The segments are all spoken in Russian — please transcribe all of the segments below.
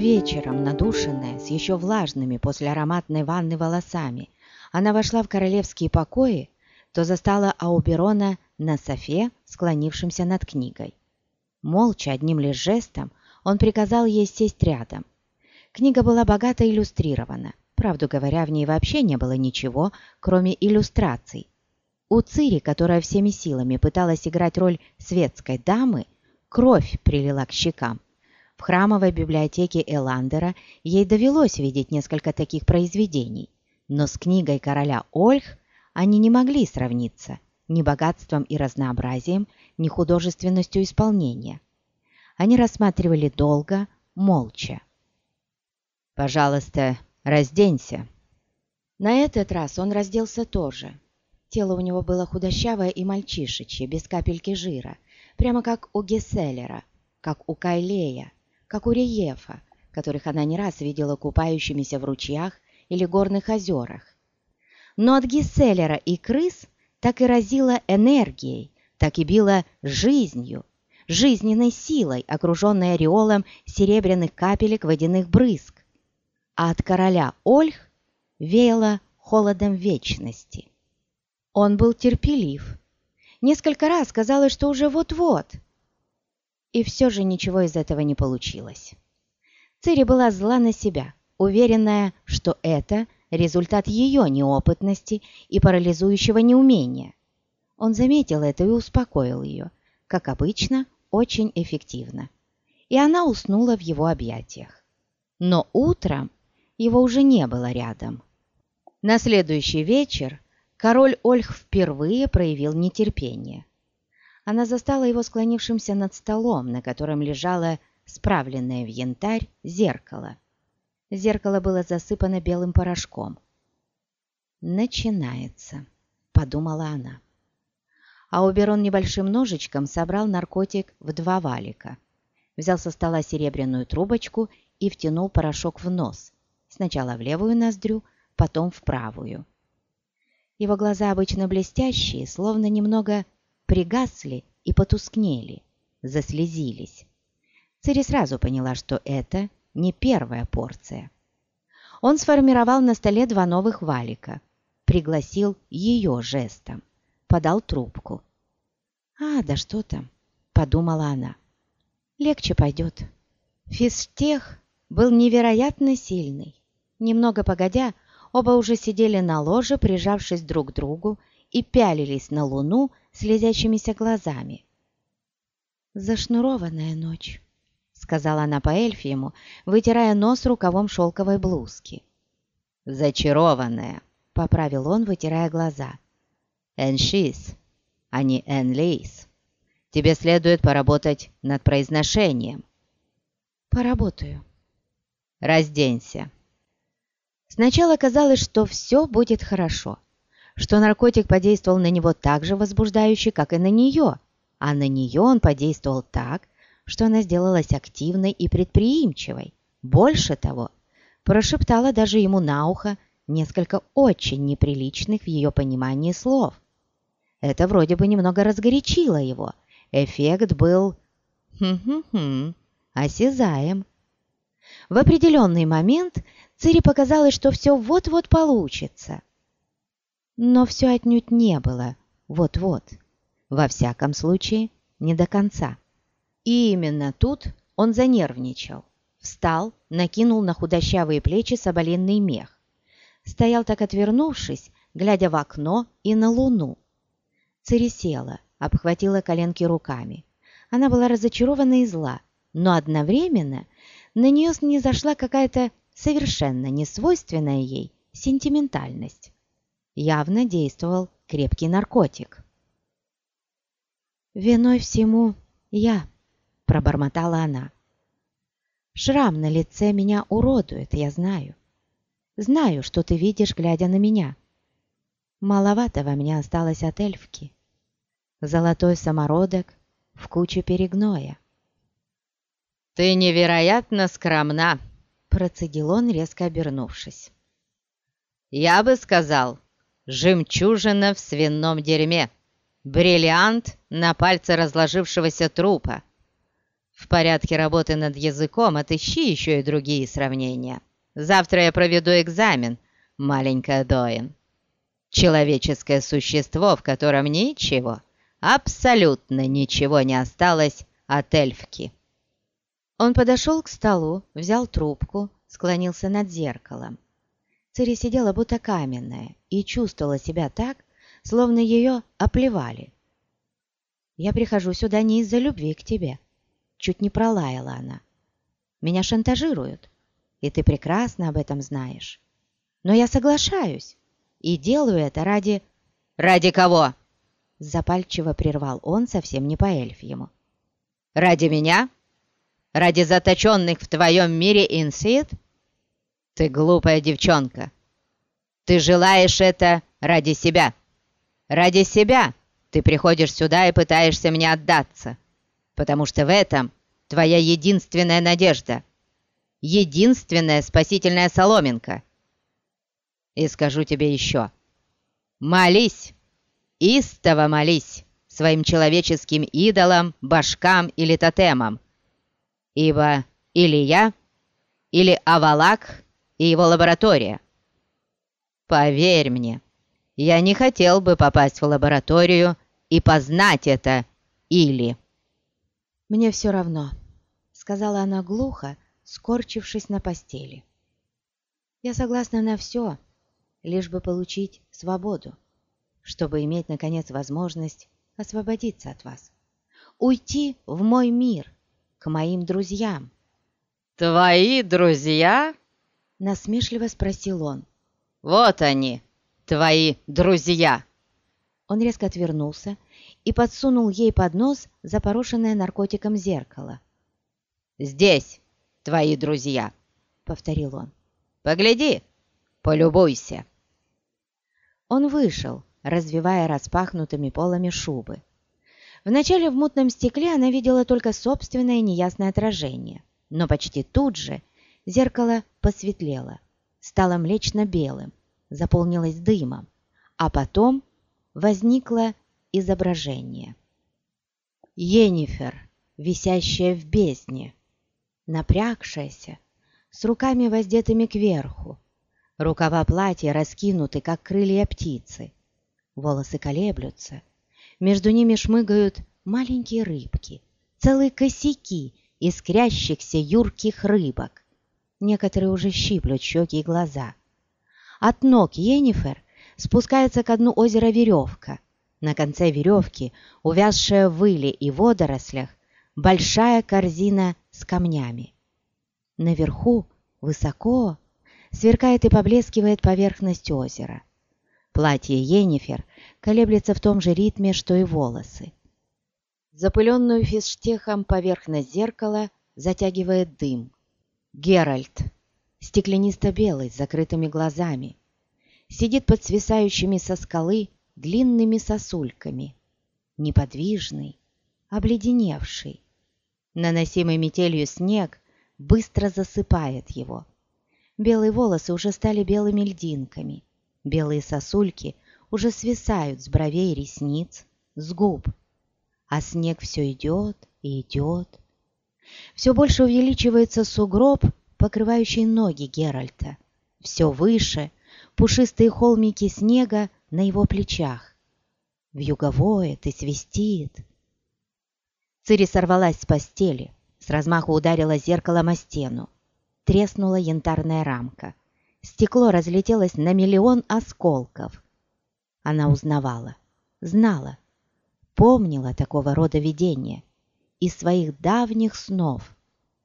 вечером, надушенная, с еще влажными после ароматной ванны волосами, она вошла в королевские покои, то застала Ауберона на софе, склонившимся над книгой. Молча, одним лишь жестом, он приказал ей сесть рядом. Книга была богато иллюстрирована. Правду говоря, в ней вообще не было ничего, кроме иллюстраций. У Цири, которая всеми силами пыталась играть роль светской дамы, кровь прилила к щекам. В храмовой библиотеке Эландера ей довелось видеть несколько таких произведений, но с книгой короля Ольх они не могли сравниться ни богатством и разнообразием, ни художественностью исполнения. Они рассматривали долго, молча. «Пожалуйста, разденься». На этот раз он разделся тоже. Тело у него было худощавое и мальчишечье, без капельки жира, прямо как у Гесселера, как у Кайлея, как у Риефа, которых она не раз видела купающимися в ручьях или горных озерах. Но от Гесселера и крыс так и разило энергией, так и било жизнью, жизненной силой, окруженной ореолом серебряных капелек водяных брызг. А от короля Ольх веяло холодом вечности. Он был терпелив. Несколько раз казалось, что уже вот-вот. И все же ничего из этого не получилось. Цири была зла на себя, уверенная, что это результат ее неопытности и парализующего неумения. Он заметил это и успокоил ее, как обычно, очень эффективно. И она уснула в его объятиях. Но утром его уже не было рядом. На следующий вечер король Ольх впервые проявил нетерпение. Она застала его склонившимся над столом, на котором лежало справленное в янтарь зеркало. Зеркало было засыпано белым порошком. «Начинается», — подумала она. А Уберон небольшим ножичком собрал наркотик в два валика. Взял со стола серебряную трубочку и втянул порошок в нос. Сначала в левую ноздрю, потом в правую. Его глаза обычно блестящие, словно немного пригасли и потускнели, заслезились. Цири сразу поняла, что это не первая порция. Он сформировал на столе два новых валика, пригласил ее жестом, подал трубку. «А, да что там?» – подумала она. «Легче пойдет». Физтех был невероятно сильный. Немного погодя, Оба уже сидели на ложе, прижавшись друг к другу, и пялились на луну слезящимися глазами. «Зашнурованная ночь», — сказала она по-эльфьему, вытирая нос рукавом шелковой блузки. «Зачарованная», — поправил он, вытирая глаза. «Эншис, а не энлейс. Тебе следует поработать над произношением». «Поработаю». «Разденься». Сначала казалось, что все будет хорошо, что наркотик подействовал на него так же возбуждающе, как и на нее, а на нее он подействовал так, что она сделалась активной и предприимчивой. Больше того, прошептала даже ему на ухо несколько очень неприличных в ее понимании слов. Это вроде бы немного разгорячило его. Эффект был хм-хм-хм, осязаем. В определенный момент Цири показалось, что все вот-вот получится. Но все отнюдь не было вот-вот. Во всяком случае, не до конца. И именно тут он занервничал. Встал, накинул на худощавые плечи соболиный мех. Стоял так отвернувшись, глядя в окно и на луну. Цири села, обхватила коленки руками. Она была разочарована и зла, но одновременно на нее снизошла какая-то совершенно несвойственная ей сентиментальность. Явно действовал крепкий наркотик. «Виной всему я», — пробормотала она. «Шрам на лице меня уродует, я знаю. Знаю, что ты видишь, глядя на меня. Маловато во мне осталось от эльфки. Золотой самородок в куче перегноя». «Ты невероятно скромна», Процедил он, резко обернувшись. «Я бы сказал, жемчужина в свином дерьме, бриллиант на пальце разложившегося трупа. В порядке работы над языком отыщи еще и другие сравнения. Завтра я проведу экзамен, маленькая Доин. Человеческое существо, в котором ничего, абсолютно ничего не осталось от эльфки. Он подошел к столу, взял трубку, склонился над зеркалом. Цири сидела будто каменная и чувствовала себя так, словно ее оплевали. «Я прихожу сюда не из-за любви к тебе», — чуть не пролаяла она. «Меня шантажируют, и ты прекрасно об этом знаешь. Но я соглашаюсь и делаю это ради...» «Ради кого?» — запальчиво прервал он совсем не по-эльфьему. «Ради меня?» Ради заточенных в твоем мире инсид? Ты глупая девчонка. Ты желаешь это ради себя. Ради себя ты приходишь сюда и пытаешься мне отдаться, потому что в этом твоя единственная надежда, единственная спасительная соломинка. И скажу тебе еще. Молись, истово молись своим человеческим идолам, башкам или тотемам, ибо или я, или Авалак и его лаборатория. Поверь мне, я не хотел бы попасть в лабораторию и познать это или. «Мне все равно», — сказала она глухо, скорчившись на постели. «Я согласна на все, лишь бы получить свободу, чтобы иметь, наконец, возможность освободиться от вас, уйти в мой мир» к моим друзьям». «Твои друзья?» — насмешливо спросил он. «Вот они, твои друзья!» Он резко отвернулся и подсунул ей под нос запорошенное наркотиком зеркало. «Здесь твои друзья!» — повторил он. «Погляди, полюбуйся!» Он вышел, развивая распахнутыми полами шубы. Вначале в мутном стекле она видела только собственное неясное отражение, но почти тут же зеркало посветлело, стало млечно-белым, заполнилось дымом, а потом возникло изображение. Енифер, висящая в бездне, напрягшаяся, с руками воздетыми кверху, рукава платья раскинуты, как крылья птицы, волосы колеблются, между ними шмыгают маленькие рыбки, целые косяки искрящихся юрких рыбок. Некоторые уже щиплют щеки и глаза. От ног Енифер спускается ко дну озера веревка. На конце веревки, увязшая в выле и водорослях, большая корзина с камнями. Наверху, высоко, сверкает и поблескивает поверхность озера. Платье Енифер колеблется в том же ритме, что и волосы. Запыленную физштехом поверхность зеркала затягивает дым. Геральт, стеклянисто-белый, с закрытыми глазами, сидит под свисающими со скалы длинными сосульками, неподвижный, обледеневший. Наносимый метелью снег быстро засыпает его. Белые волосы уже стали белыми льдинками, белые сосульки уже свисают с бровей ресниц, с губ. А снег все идет и идет. Все больше увеличивается сугроб, покрывающий ноги Геральта. Все выше пушистые холмики снега на его плечах. Вьюга воет и свистит. Цири сорвалась с постели, с размаху ударила зеркалом о стену. Треснула янтарная рамка. Стекло разлетелось на миллион осколков. Она узнавала, знала, помнила такого рода видения из своих давних снов.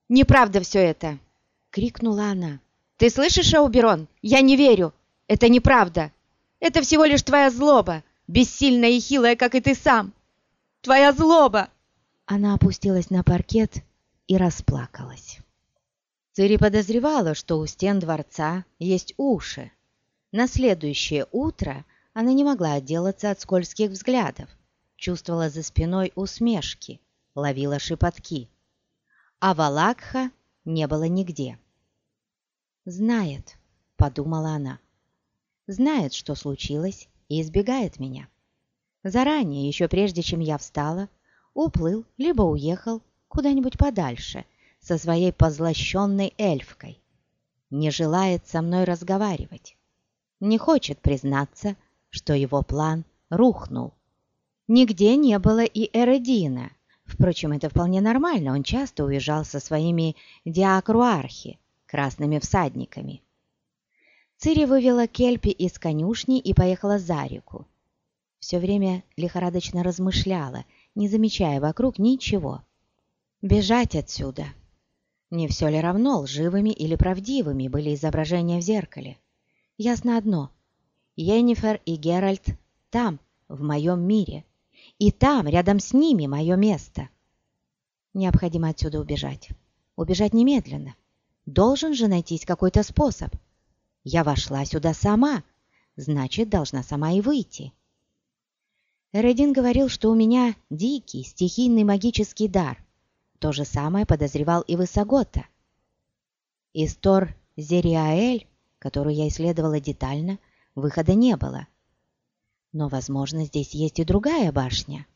«Неправда все это!» — крикнула она. «Ты слышишь, Ауберон? Я не верю! Это неправда! Это всего лишь твоя злоба, бессильная и хилая, как и ты сам! Твоя злоба!» Она опустилась на паркет и расплакалась. Цири подозревала, что у стен дворца есть уши. На следующее утро она не могла отделаться от скользких взглядов, чувствовала за спиной усмешки, ловила шепотки. А Валакха не было нигде. «Знает», — подумала она, — «знает, что случилось, и избегает меня. Заранее, еще прежде, чем я встала, уплыл, либо уехал куда-нибудь подальше, со своей позлощенной эльфкой. Не желает со мной разговаривать. Не хочет признаться, что его план рухнул. Нигде не было и Эредина. Впрочем, это вполне нормально, он часто уезжал со своими диакруархи, красными всадниками. Цири вывела Кельпи из конюшни и поехала за реку. Все время лихорадочно размышляла, не замечая вокруг ничего. Бежать отсюда. Не все ли равно, лживыми или правдивыми были изображения в зеркале? Ясно одно. Йеннифер и Геральт там, в моем мире – и там, рядом с ними, мое место. Необходимо отсюда убежать. Убежать немедленно. Должен же найтись какой-то способ. Я вошла сюда сама, значит, должна сама и выйти. Редин говорил, что у меня дикий, стихийный магический дар. То же самое подозревал и Высогота. Из Тор Зериаэль, которую я исследовала детально, выхода не было. Но, возможно, здесь есть и другая башня.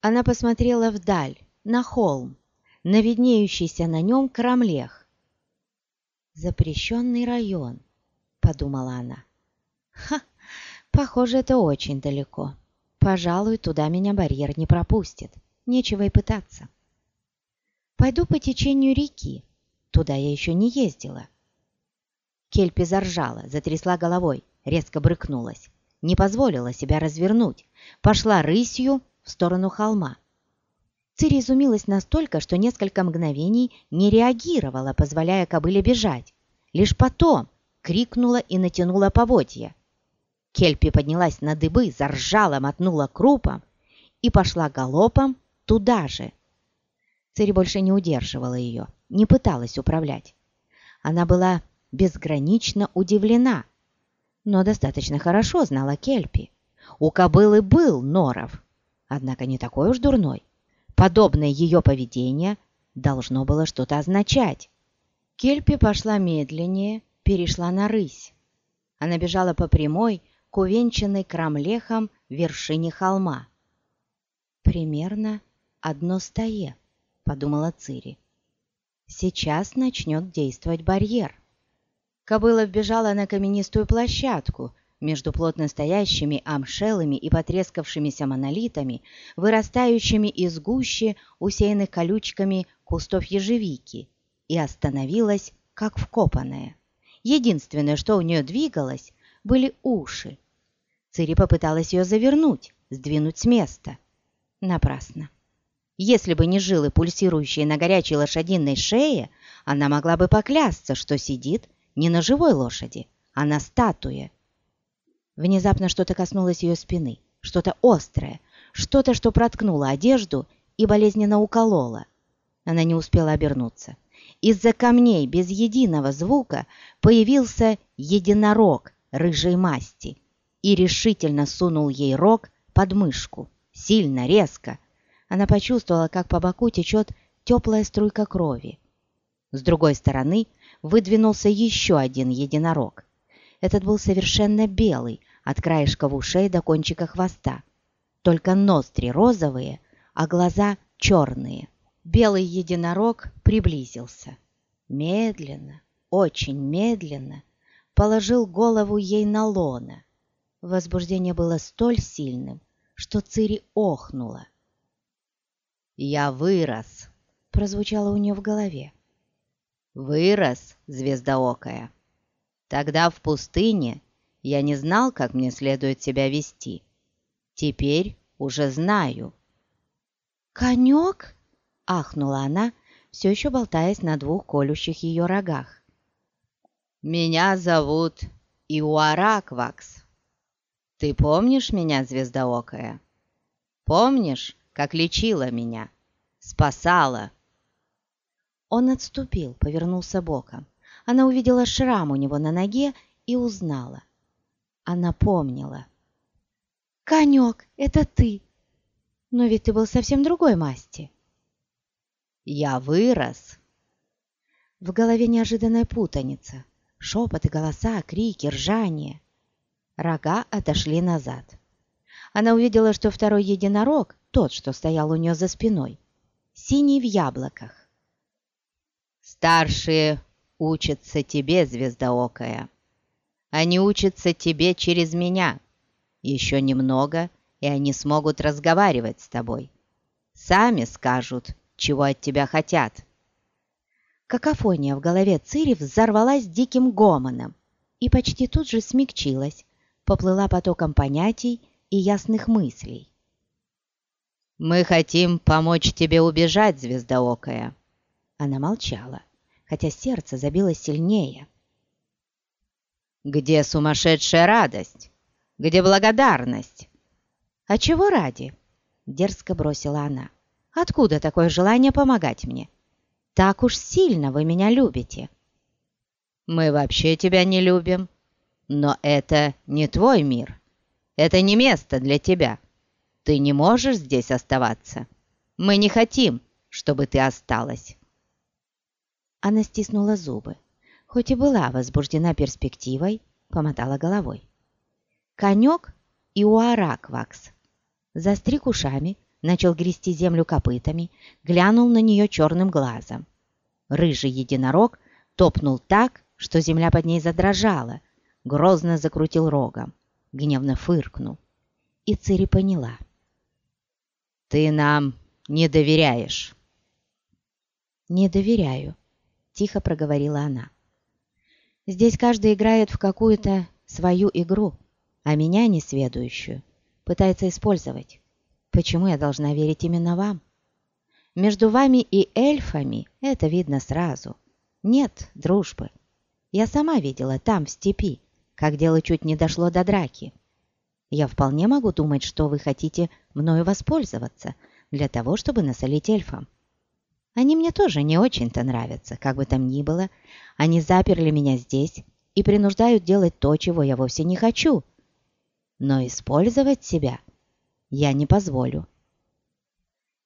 Она посмотрела вдаль, на холм, на виднеющийся на нем крамлех. «Запрещенный район», — подумала она. «Ха, похоже, это очень далеко. Пожалуй, туда меня барьер не пропустит. Нечего и пытаться. Пойду по течению реки. Туда я еще не ездила». Кельпи заржала, затрясла головой, резко брыкнулась не позволила себя развернуть, пошла рысью в сторону холма. Цири изумилась настолько, что несколько мгновений не реагировала, позволяя кобыле бежать. Лишь потом крикнула и натянула поводья. Кельпи поднялась на дыбы, заржала, мотнула крупом и пошла галопом туда же. Цири больше не удерживала ее, не пыталась управлять. Она была безгранично удивлена, но достаточно хорошо знала Кельпи. У кобылы был норов, однако не такой уж дурной. Подобное ее поведение должно было что-то означать. Кельпи пошла медленнее, перешла на рысь. Она бежала по прямой, к увенчанной крамлехом вершине холма. «Примерно одно стое», — подумала Цири. «Сейчас начнет действовать барьер». Кобыла вбежала на каменистую площадку между плотно стоящими амшелами и потрескавшимися монолитами, вырастающими из гущи, усеянных колючками кустов ежевики, и остановилась, как вкопанная. Единственное, что у нее двигалось, были уши. Цири попыталась ее завернуть, сдвинуть с места. Напрасно. Если бы не жилы, пульсирующие на горячей лошадиной шее, она могла бы поклясться, что сидит не на живой лошади, а на статуе. Внезапно что-то коснулось ее спины, что-то острое, что-то, что проткнуло одежду и болезненно укололо. Она не успела обернуться. Из-за камней без единого звука появился единорог рыжей масти и решительно сунул ей рог под мышку. Сильно, резко. Она почувствовала, как по боку течет теплая струйка крови. С другой стороны выдвинулся еще один единорог. Этот был совершенно белый, от краешка ушей до кончика хвоста. Только ноздри розовые, а глаза черные. Белый единорог приблизился. Медленно, очень медленно положил голову ей на лона. Возбуждение было столь сильным, что Цири охнула. «Я вырос!» — прозвучало у нее в голове. Вырос, звездоокая. Тогда в пустыне я не знал, как мне следует себя вести. Теперь уже знаю. «Конек?» — ахнула она, все еще болтаясь на двух колющих ее рогах. «Меня зовут Иуараквакс. Ты помнишь меня, звездоокая? Помнишь, как лечила меня, спасала?» Он отступил, повернулся боком. Она увидела шрам у него на ноге и узнала. Она помнила. «Конек, это ты! Но ведь ты был совсем другой масти!» «Я вырос!» В голове неожиданная путаница. Шепоты, голоса, крики, ржание. Рога отошли назад. Она увидела, что второй единорог, тот, что стоял у нее за спиной, синий в яблоках. «Старшие учатся тебе, звездоокая. Они учатся тебе через меня. Еще немного, и они смогут разговаривать с тобой. Сами скажут, чего от тебя хотят». Какофония в голове Цири взорвалась диким гомоном и почти тут же смягчилась, поплыла потоком понятий и ясных мыслей. «Мы хотим помочь тебе убежать, звездоокая». Она молчала, хотя сердце забилось сильнее. «Где сумасшедшая радость? Где благодарность?» «А чего ради?» — дерзко бросила она. «Откуда такое желание помогать мне? Так уж сильно вы меня любите». «Мы вообще тебя не любим, но это не твой мир. Это не место для тебя. Ты не можешь здесь оставаться. Мы не хотим, чтобы ты осталась». Она стиснула зубы. Хоть и была возбуждена перспективой, помотала головой. Конек и уараквакс. Застриг ушами, начал грести землю копытами, глянул на нее черным глазом. Рыжий единорог топнул так, что земля под ней задрожала, грозно закрутил рогом, гневно фыркнул. И Цири поняла. «Ты нам не доверяешь». «Не доверяю», тихо проговорила она. «Здесь каждый играет в какую-то свою игру, а меня, несведущую, пытается использовать. Почему я должна верить именно вам? Между вами и эльфами это видно сразу. Нет дружбы. Я сама видела там, в степи, как дело чуть не дошло до драки. Я вполне могу думать, что вы хотите мною воспользоваться для того, чтобы насолить эльфам. Они мне тоже не очень-то нравятся, как бы там ни было. Они заперли меня здесь и принуждают делать то, чего я вовсе не хочу. Но использовать себя я не позволю.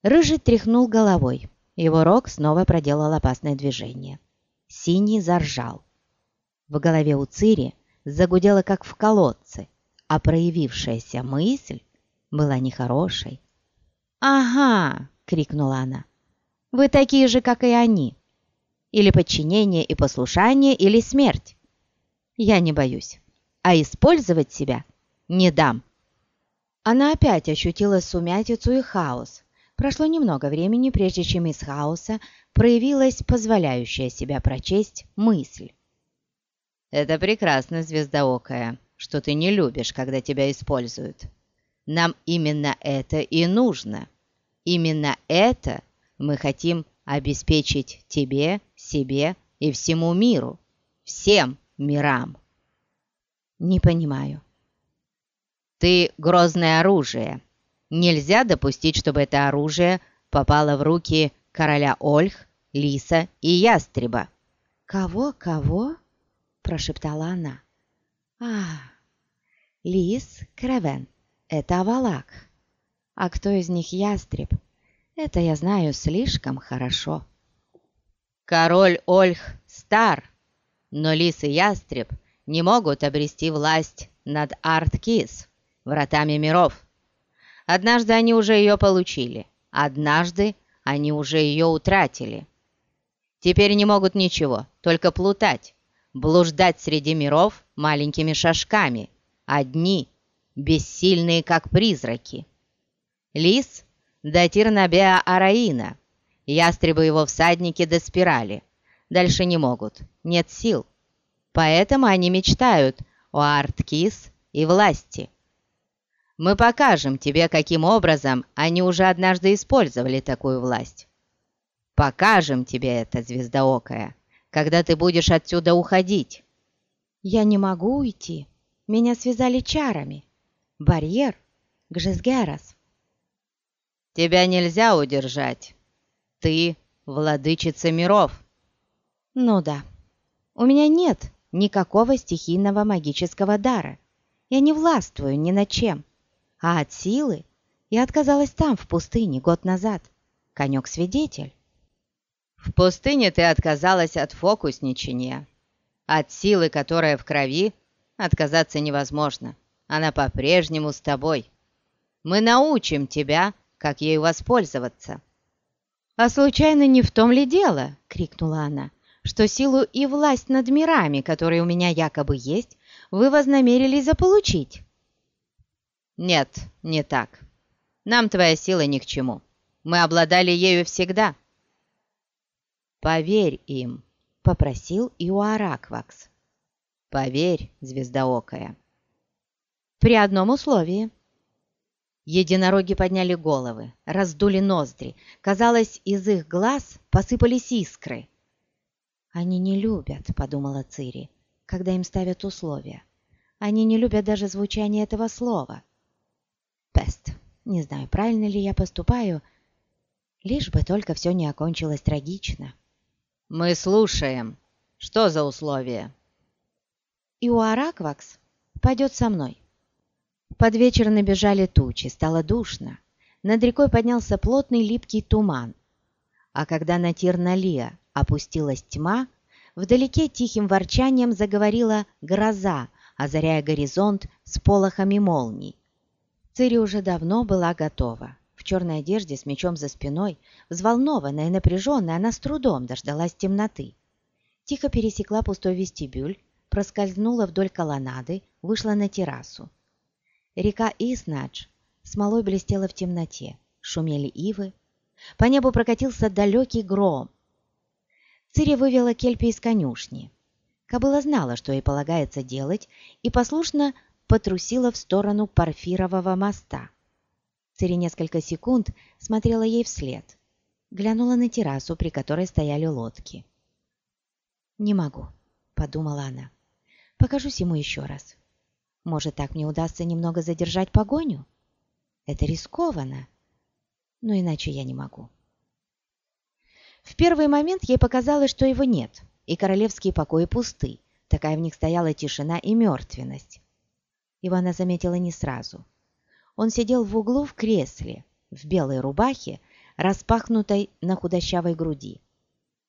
Рыжий тряхнул головой. Его рог снова проделал опасное движение. Синий заржал. В голове у Цири загудело, как в колодце, а проявившаяся мысль была нехорошей. «Ага!» — крикнула она. Вы такие же, как и они. Или подчинение и послушание, или смерть. Я не боюсь, а использовать себя не дам. Она опять ощутила сумятицу и хаос. Прошло немного времени, прежде чем из хаоса проявилась позволяющая себя прочесть мысль. «Это прекрасно, звездоокая, что ты не любишь, когда тебя используют. Нам именно это и нужно. Именно это мы хотим обеспечить тебе, себе и всему миру, всем мирам. Не понимаю. Ты грозное оружие. Нельзя допустить, чтобы это оружие попало в руки короля Ольх, Лиса и Ястреба. «Кого, кого?» – прошептала она. «А, Лис, Кревен – это Авалак. А кто из них Ястреб? Это я знаю слишком хорошо. Король Ольх стар, но лис и ястреб не могут обрести власть над Арткис, вратами миров. Однажды они уже ее получили, однажды они уже ее утратили. Теперь не могут ничего, только плутать, блуждать среди миров маленькими шажками, одни, бессильные, как призраки. Лис до Тирнабеа Араина. Ястребы его всадники до спирали. Дальше не могут, нет сил. Поэтому они мечтают о Арткис и власти. Мы покажем тебе, каким образом они уже однажды использовали такую власть. Покажем тебе это, звездоокая, когда ты будешь отсюда уходить. Я не могу уйти. Меня связали чарами. Барьер. Гжесгерас. Тебя нельзя удержать. Ты владычица миров. Ну да. У меня нет никакого стихийного магического дара. Я не властвую ни над чем. А от силы я отказалась там, в пустыне, год назад. Конек-свидетель. В пустыне ты отказалась от фокусничания. От силы, которая в крови, отказаться невозможно. Она по-прежнему с тобой. Мы научим тебя как ею воспользоваться. «А случайно не в том ли дело?» — крикнула она, «что силу и власть над мирами, которые у меня якобы есть, вы вознамерились заполучить?» «Нет, не так. Нам твоя сила ни к чему. Мы обладали ею всегда». «Поверь им», — попросил Иоараквакс. «Поверь, звездоокая». «При одном условии», Единороги подняли головы, раздули ноздри. Казалось, из их глаз посыпались искры. «Они не любят», — подумала Цири, — «когда им ставят условия. Они не любят даже звучание этого слова. Пест, не знаю, правильно ли я поступаю, лишь бы только все не окончилось трагично». «Мы слушаем. Что за условия?» «И у Араквакс пойдет со мной». Под вечер набежали тучи, стало душно. Над рекой поднялся плотный липкий туман. А когда на Тирналия опустилась тьма, вдалеке тихим ворчанием заговорила гроза, озаряя горизонт с полохами молний. Цири уже давно была готова. В черной одежде с мечом за спиной, взволнованная и напряженная, она с трудом дождалась темноты. Тихо пересекла пустой вестибюль, проскользнула вдоль колоннады, вышла на террасу. Река Иснадж смолой блестела в темноте, шумели ивы. По небу прокатился далекий гром. Цири вывела Кельпи из конюшни. Кобыла знала, что ей полагается делать, и послушно потрусила в сторону Парфирового моста. Цири несколько секунд смотрела ей вслед. Глянула на террасу, при которой стояли лодки. «Не могу», — подумала она. «Покажусь ему еще раз». Может, так мне удастся немного задержать погоню? Это рискованно, но иначе я не могу. В первый момент ей показалось, что его нет, и королевские покои пусты. Такая в них стояла тишина и мертвенность. Его она заметила не сразу. Он сидел в углу в кресле, в белой рубахе, распахнутой на худощавой груди.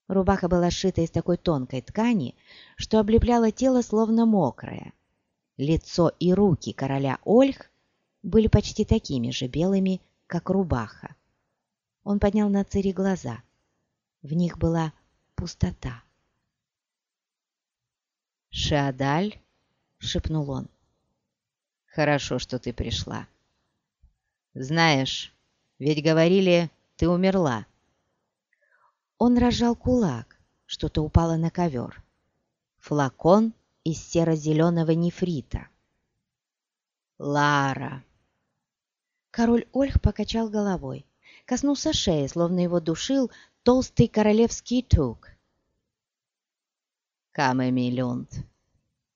Рубаха была сшита из такой тонкой ткани, что облепляла тело словно мокрое. Лицо и руки короля Ольх были почти такими же белыми, как рубаха. Он поднял на Цири глаза. В них была пустота. «Шиадаль?» — шепнул он. «Хорошо, что ты пришла. Знаешь, ведь говорили, ты умерла». Он разжал кулак, что-то упало на ковер. Флакон из серо-зеленого нефрита. «Лара!» Король Ольх покачал головой, коснулся шеи, словно его душил толстый королевский тук. «Камэми Люнд,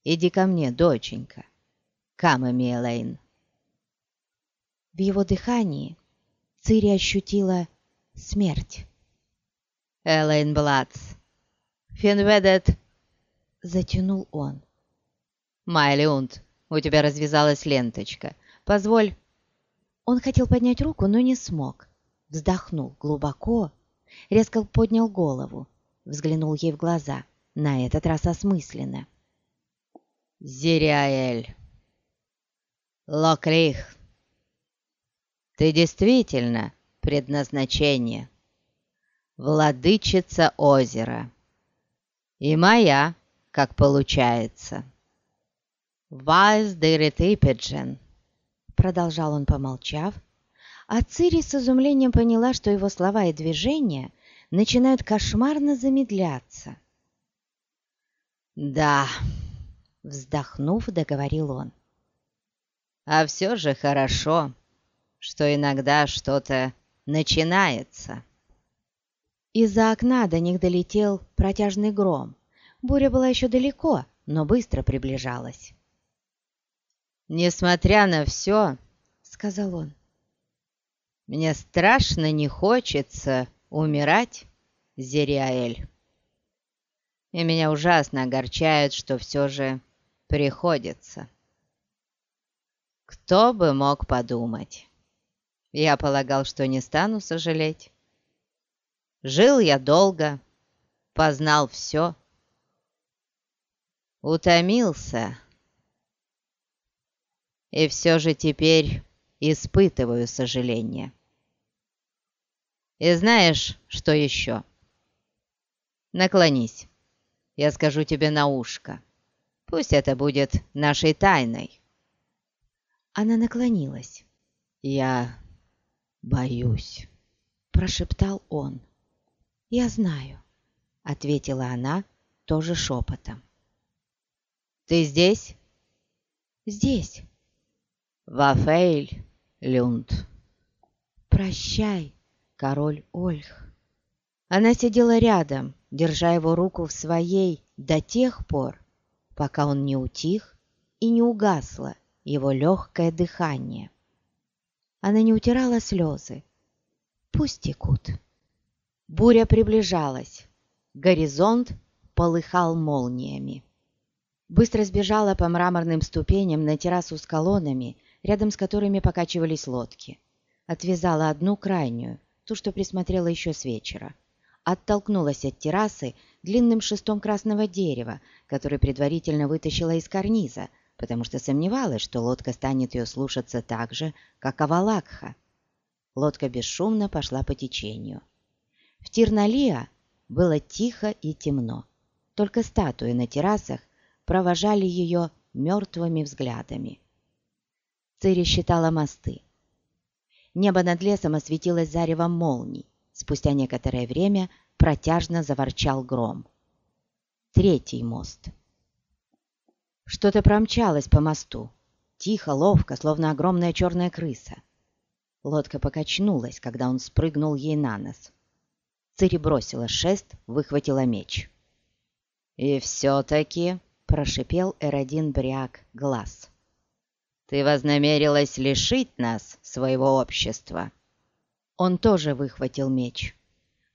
иди ко мне, доченька. Камэми Элейн». В его дыхании Цири ощутила смерть. «Элейн Блац, Финведет затянул он. «Майлиунд, у тебя развязалась ленточка. Позволь...» Он хотел поднять руку, но не смог. Вздохнул глубоко, резко поднял голову, взглянул ей в глаза, на этот раз осмысленно. «Зириаэль! Локрих! Ты действительно предназначение, владычица озера, и моя как получается. «Вайс дыритипиджен», — продолжал он, помолчав, а Цири с изумлением поняла, что его слова и движения начинают кошмарно замедляться. «Да», — вздохнув, договорил он. «А все же хорошо, что иногда что-то начинается». Из-за окна до них долетел протяжный гром. Буря была еще далеко, но быстро приближалась. «Несмотря на все, — сказал он, — мне страшно не хочется умирать, Зериаэль. И меня ужасно огорчает, что все же приходится. Кто бы мог подумать? Я полагал, что не стану сожалеть. Жил я долго, познал все, утомился. И все же теперь испытываю сожаление. И знаешь, что еще? Наклонись, я скажу тебе на ушко. Пусть это будет нашей тайной». Она наклонилась. «Я боюсь», — прошептал он. «Я знаю», — ответила она тоже шепотом. «Ты здесь?» «Здесь». «Вафейль, Люнд». «Прощай, король Ольх». Она сидела рядом, держа его руку в своей до тех пор, пока он не утих и не угасло его легкое дыхание. Она не утирала слезы. Пусть текут. Буря приближалась. Горизонт полыхал молниями. Быстро сбежала по мраморным ступеням на террасу с колоннами, рядом с которыми покачивались лодки. Отвязала одну крайнюю, ту, что присмотрела еще с вечера. Оттолкнулась от террасы длинным шестом красного дерева, который предварительно вытащила из карниза, потому что сомневалась, что лодка станет ее слушаться так же, как Авалакха. Лодка бесшумно пошла по течению. В Тирналиа было тихо и темно. Только статуи на террасах провожали ее мертвыми взглядами. Цири считала мосты. Небо над лесом осветилось заревом молний. Спустя некоторое время протяжно заворчал гром. Третий мост — что-то промчалось по мосту. Тихо, ловко, словно огромная черная крыса. Лодка покачнулась, когда он спрыгнул ей на нос. Цири бросила шест, выхватила меч. «И все-таки», — прошипел Эродин Бриак глаз, — «ты вознамерилась лишить нас своего общества». Он тоже выхватил меч.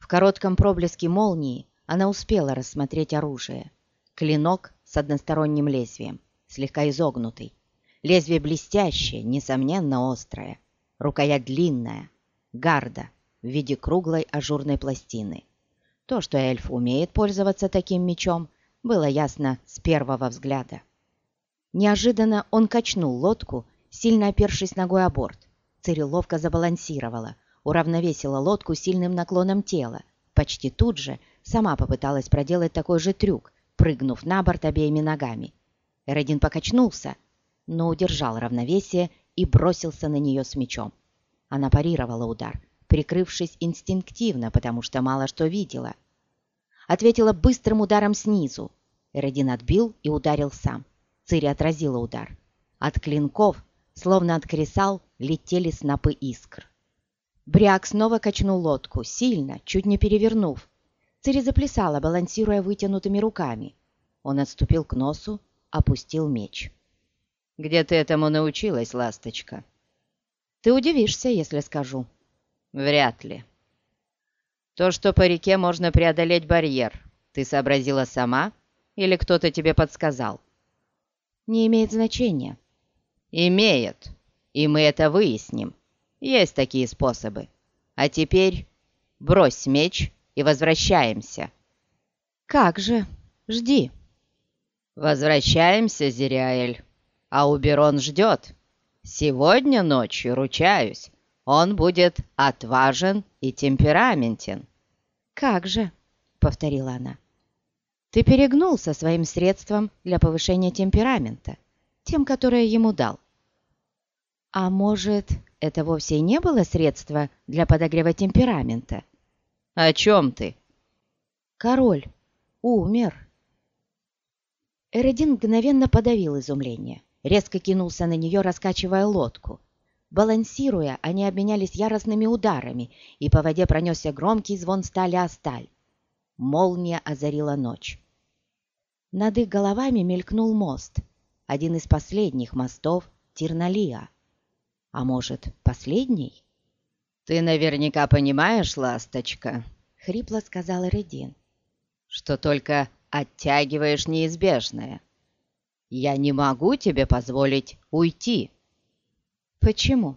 В коротком проблеске молнии она успела рассмотреть оружие. Клинок с односторонним лезвием, слегка изогнутый. Лезвие блестящее, несомненно острое. Рукоять длинная, гарда в виде круглой ажурной пластины. То, что эльф умеет пользоваться таким мечом, было ясно с первого взгляда. Неожиданно он качнул лодку, сильно опершись ногой о борт. Цири ловко забалансировала, уравновесила лодку сильным наклоном тела. Почти тут же сама попыталась проделать такой же трюк, прыгнув на борт обеими ногами. Эродин покачнулся, но удержал равновесие и бросился на нее с мечом. Она парировала удар, прикрывшись инстинктивно, потому что мало что видела. Ответила быстрым ударом снизу. Эродин отбил и ударил сам. Цири отразила удар. От клинков, словно от кресал, летели снопы искр. Бряк снова качнул лодку, сильно, чуть не перевернув, Цири заплясала, балансируя вытянутыми руками. Он отступил к носу, опустил меч. «Где ты этому научилась, ласточка?» «Ты удивишься, если скажу». «Вряд ли». «То, что по реке можно преодолеть барьер, ты сообразила сама или кто-то тебе подсказал?» «Не имеет значения». «Имеет, и мы это выясним. Есть такие способы. А теперь брось меч и возвращаемся». «Как же? Жди». «Возвращаемся, Зириаэль, а Уберон ждет. Сегодня ночью, ручаюсь, он будет отважен и темпераментен». «Как же?» — повторила она. «Ты перегнул со своим средством для повышения темперамента, тем, которое ему дал». «А может, это вовсе и не было средство для подогрева темперамента?» «О чем ты?» «Король умер». Эродин мгновенно подавил изумление, резко кинулся на нее, раскачивая лодку. Балансируя, они обменялись яростными ударами, и по воде пронесся громкий звон стали о сталь. Молния озарила ночь. Над их головами мелькнул мост, один из последних мостов Тирналия. А может, последний? «Ты наверняка понимаешь, ласточка», — хрипло сказал Редин, «что только оттягиваешь неизбежное. Я не могу тебе позволить уйти». «Почему?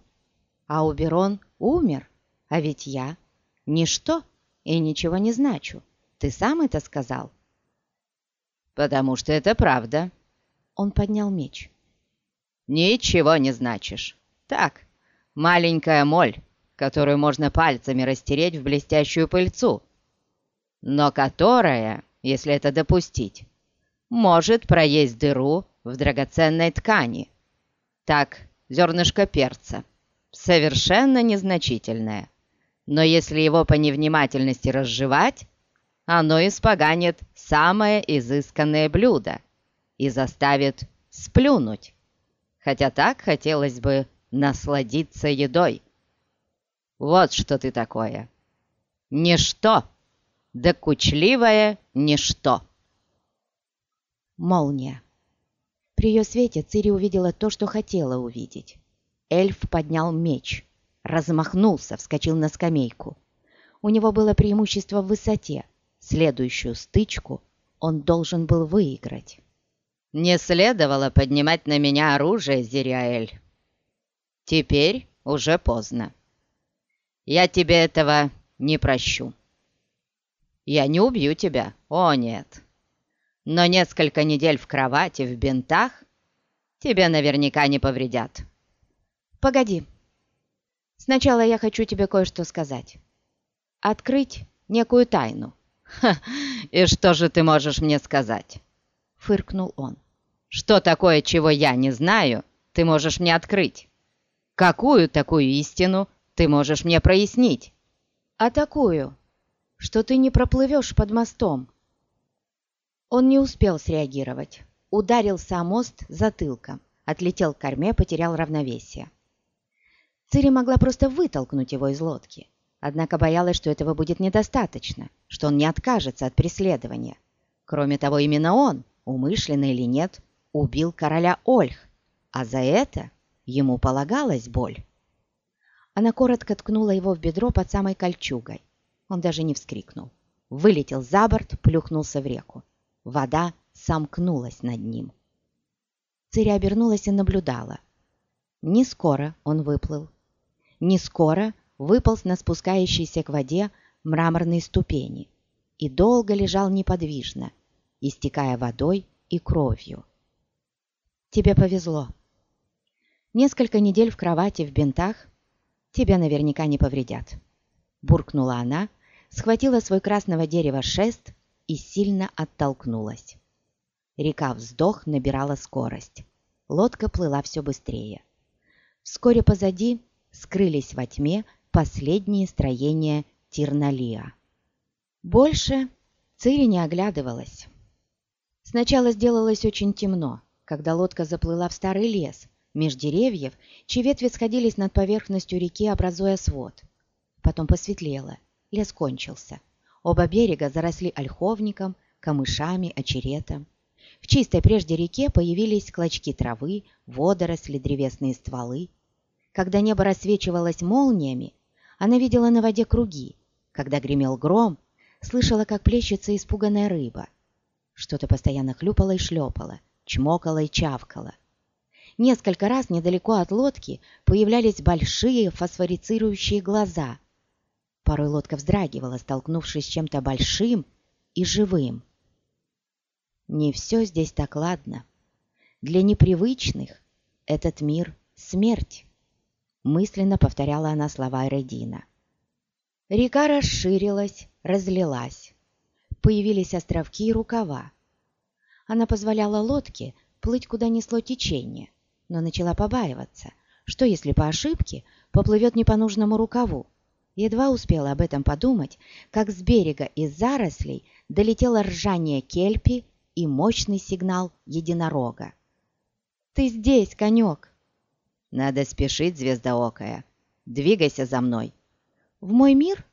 Ауберон умер, а ведь я — ничто и ничего не значу. Ты сам это сказал?» «Потому что это правда». Он поднял меч. «Ничего не значишь. Так, маленькая моль, которую можно пальцами растереть в блестящую пыльцу, но которая, если это допустить, может проесть дыру в драгоценной ткани. Так, зернышко перца, совершенно незначительное, но если его по невнимательности разжевать, оно испоганит самое изысканное блюдо и заставит сплюнуть, хотя так хотелось бы насладиться едой. Вот что ты такое. Ничто, докучливое ничто. Молния. При ее свете Цири увидела то, что хотела увидеть. Эльф поднял меч, размахнулся, вскочил на скамейку. У него было преимущество в высоте. Следующую стычку он должен был выиграть. «Не следовало поднимать на меня оружие, Зириаэль. Теперь уже поздно. Я тебе этого не прощу. Я не убью тебя, о нет. Но несколько недель в кровати в бинтах тебе наверняка не повредят. Погоди. Сначала я хочу тебе кое-что сказать. Открыть некую тайну. Ха, и что же ты можешь мне сказать? Фыркнул он. Что такое, чего я не знаю, ты можешь мне открыть? Какую такую истину ты можешь мне прояснить? А такую, что ты не проплывешь под мостом. Он не успел среагировать. Ударился о мост затылком, отлетел к корме, потерял равновесие. Цири могла просто вытолкнуть его из лодки, однако боялась, что этого будет недостаточно, что он не откажется от преследования. Кроме того, именно он, умышленно или нет, убил короля Ольх, а за это ему полагалась боль. Она коротко ткнула его в бедро под самой кольчугой. Он даже не вскрикнул. Вылетел за борт, плюхнулся в реку. Вода сомкнулась над ним. Циря обернулась и наблюдала. Не скоро он выплыл. Не скоро выполз на спускающейся к воде мраморные ступени и долго лежал неподвижно, истекая водой и кровью. Тебе повезло. Несколько недель в кровати в бинтах тебя наверняка не повредят. Буркнула она, схватила свой красного дерева шест и сильно оттолкнулась. Река вздох набирала скорость. Лодка плыла все быстрее. Вскоре позади скрылись во тьме последние строения Тирналия. Больше Цири не оглядывалась. Сначала сделалось очень темно, когда лодка заплыла в старый лес, меж деревьев, чьи ветви сходились над поверхностью реки, образуя свод. Потом посветлело – лес кончился. Оба берега заросли ольховником, камышами, очеретом. В чистой прежде реке появились клочки травы, водоросли, древесные стволы. Когда небо рассвечивалось молниями, она видела на воде круги. Когда гремел гром, слышала, как плещется испуганная рыба. Что-то постоянно хлюпало и шлепало, чмокало и чавкало. Несколько раз недалеко от лодки появлялись большие фосфорицирующие глаза – Порой лодка вздрагивала, столкнувшись с чем-то большим и живым. Не все здесь так ладно. Для непривычных этот мир — смерть. Мысленно повторяла она слова Эредина. Река расширилась, разлилась. Появились островки и рукава. Она позволяла лодке плыть, куда несло течение, но начала побаиваться, что если по ошибке поплывет не по нужному рукаву. Едва успела об этом подумать, как с берега из зарослей долетело ржание кельпи и мощный сигнал единорога. «Ты здесь, конек!» «Надо спешить, звездоокая. Двигайся за мной!» «В мой мир?»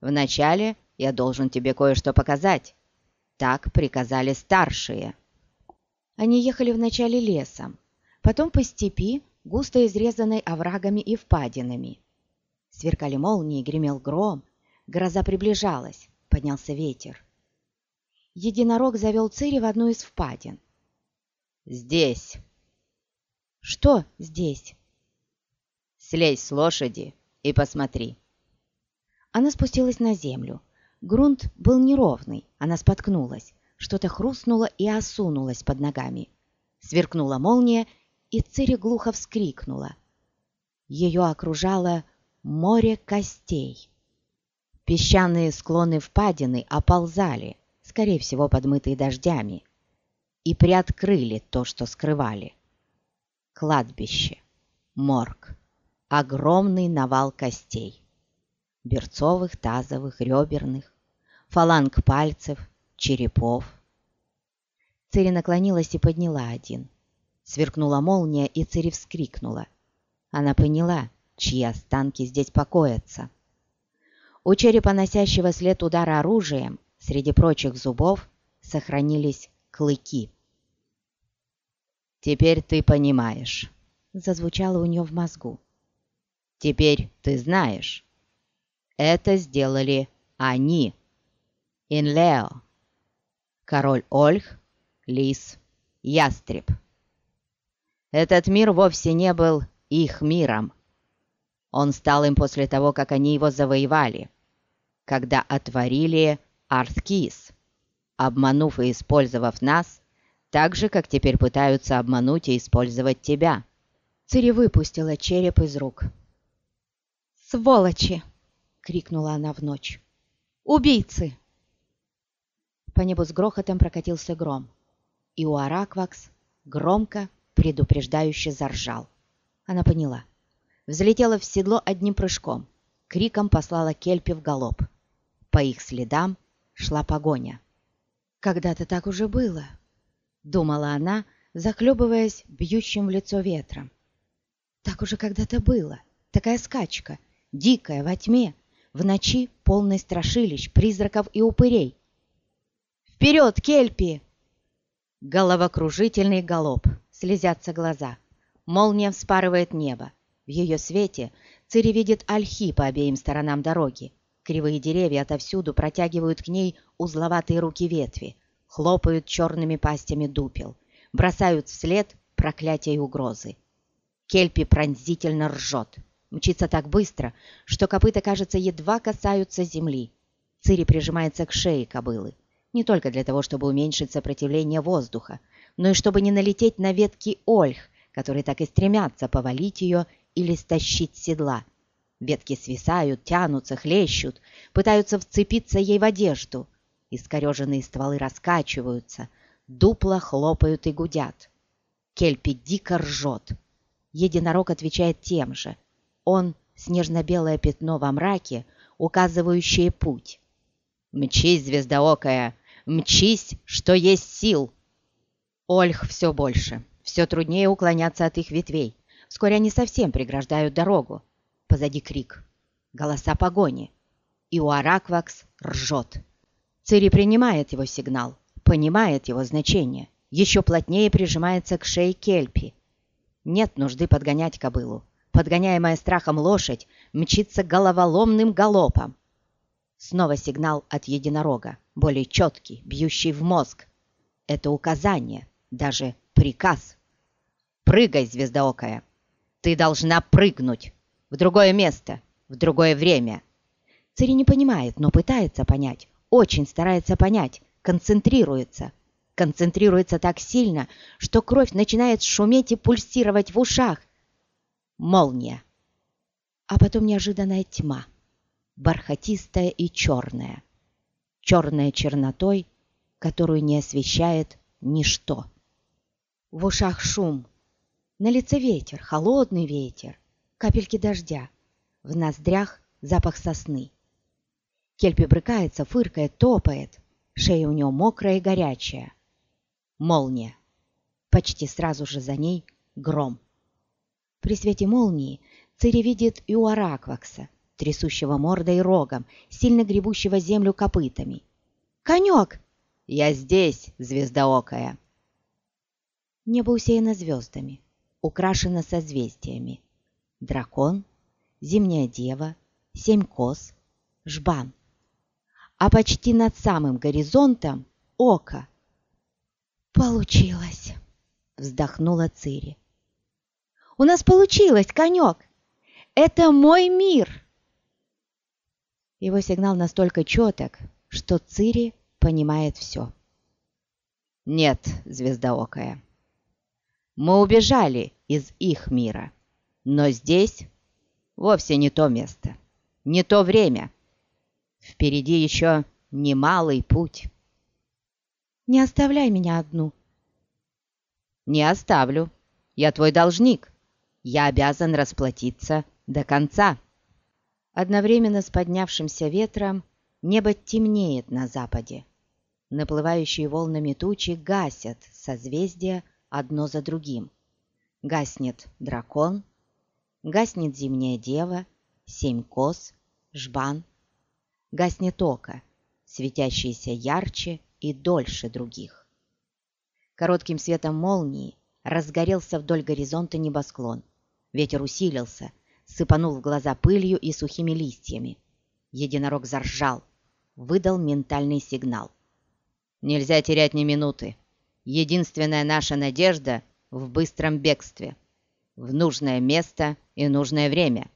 «Вначале я должен тебе кое-что показать. Так приказали старшие». Они ехали вначале лесом, потом по степи, густо изрезанной оврагами и впадинами. Сверкали молнии, гремел гром. Гроза приближалась, поднялся ветер. Единорог завел Цири в одну из впадин. «Здесь!» «Что здесь?» «Слезь с лошади и посмотри». Она спустилась на землю. Грунт был неровный, она споткнулась. Что-то хрустнуло и осунулось под ногами. Сверкнула молния, и Цири глухо вскрикнула. Ее окружала море костей. Песчаные склоны впадины оползали, скорее всего, подмытые дождями, и приоткрыли то, что скрывали. Кладбище, морг, огромный навал костей. Берцовых, тазовых, реберных, фаланг пальцев, черепов. Цири наклонилась и подняла один. Сверкнула молния, и Цири вскрикнула. Она поняла, чьи останки здесь покоятся. У черепа, носящего след удара оружием, среди прочих зубов сохранились клыки. «Теперь ты понимаешь», — зазвучало у нее в мозгу. «Теперь ты знаешь. Это сделали они. Инлео. Король Ольх, Лис, Ястреб. Этот мир вовсе не был их миром. Он стал им после того, как они его завоевали, когда отворили Арткис, обманув и использовав нас, так же, как теперь пытаются обмануть и использовать тебя». Цири выпустила череп из рук. «Сволочи!» — крикнула она в ночь. «Убийцы!» По небу с грохотом прокатился гром, и у Араквакс громко, предупреждающе заржал. Она поняла. Взлетела в седло одним прыжком, криком послала Кельпи в галоп. По их следам шла погоня. «Когда-то так уже было», — думала она, захлебываясь бьющим в лицо ветром. «Так уже когда-то было. Такая скачка, дикая, во тьме, в ночи полной страшилищ, призраков и упырей. Вперед, Кельпи!» Головокружительный галоп, слезятся глаза. Молния вспарывает небо. В ее свете Цири видит ольхи по обеим сторонам дороги. Кривые деревья отовсюду протягивают к ней узловатые руки ветви, хлопают черными пастями дупел, бросают вслед проклятия и угрозы. Кельпи пронзительно ржет, мчится так быстро, что копыта, кажется, едва касаются земли. Цири прижимается к шее кобылы, не только для того, чтобы уменьшить сопротивление воздуха, но и чтобы не налететь на ветки ольх, которые так и стремятся повалить ее или стащить седла. Ветки свисают, тянутся, хлещут, пытаются вцепиться ей в одежду. Искореженные стволы раскачиваются, дупла хлопают и гудят. Кельпи дико ржет. Единорог отвечает тем же. Он — снежно-белое пятно во мраке, указывающее путь. «Мчись, звездоокая! Мчись, что есть сил!» Ольх все больше, все труднее уклоняться от их ветвей. Вскоре они совсем преграждают дорогу. Позади крик. Голоса погони. И у Араквакс ржет. Цири принимает его сигнал, понимает его значение, еще плотнее прижимается к шее Кельпи. Нет нужды подгонять кобылу. Подгоняемая страхом лошадь мчится головоломным галопом. Снова сигнал от единорога, более четкий, бьющий в мозг. Это указание, даже приказ. «Прыгай, звездоокая! Ты должна прыгнуть!» в другое место, в другое время. Цири не понимает, но пытается понять, очень старается понять, концентрируется. Концентрируется так сильно, что кровь начинает шуметь и пульсировать в ушах. Молния. А потом неожиданная тьма, бархатистая и черная. Черная чернотой, которую не освещает ничто. В ушах шум, на лице ветер, холодный ветер капельки дождя, в ноздрях запах сосны. Кельпи брыкается, фыркает, топает, шея у него мокрая и горячая. Молния. Почти сразу же за ней гром. При свете молнии Цири видит и у Араквакса, трясущего мордой и рогом, сильно гребущего землю копытами. «Конек!» «Я здесь, звездоокая!» Небо усеяно звездами, украшено созвездиями дракон, зимняя дева, семь коз, жбан. А почти над самым горизонтом око. «Получилось!» — вздохнула Цири. «У нас получилось, конек! Это мой мир!» Его сигнал настолько четок, что Цири понимает все. «Нет, звездоокая, мы убежали из их мира». Но здесь вовсе не то место, не то время. Впереди еще немалый путь. Не оставляй меня одну. Не оставлю. Я твой должник. Я обязан расплатиться до конца. Одновременно с поднявшимся ветром небо темнеет на западе. Наплывающие волнами тучи гасят созвездия одно за другим. Гаснет дракон, гаснет зимняя дева, семь коз, жбан. Гаснет око, светящееся ярче и дольше других. Коротким светом молнии разгорелся вдоль горизонта небосклон. Ветер усилился, сыпанул в глаза пылью и сухими листьями. Единорог заржал, выдал ментальный сигнал. «Нельзя терять ни минуты. Единственная наша надежда в быстром бегстве. В нужное место и нужное время.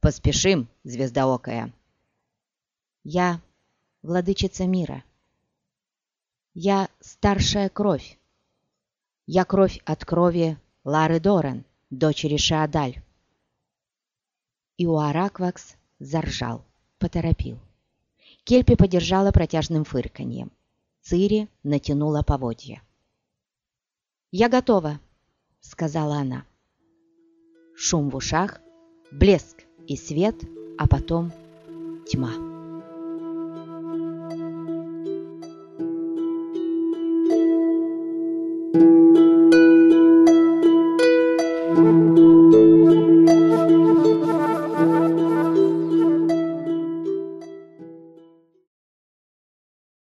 Поспешим, звездоокая!» Я владычица мира. Я старшая кровь. Я кровь от крови Лары Доран, дочери Шаадаль. И Уараквакс заржал, поторопил. Кельпи подержала протяжным фырканьем. Цири натянула поводья. «Я готова», — сказала она. Шум в ушах, блеск и свет, а потом тьма.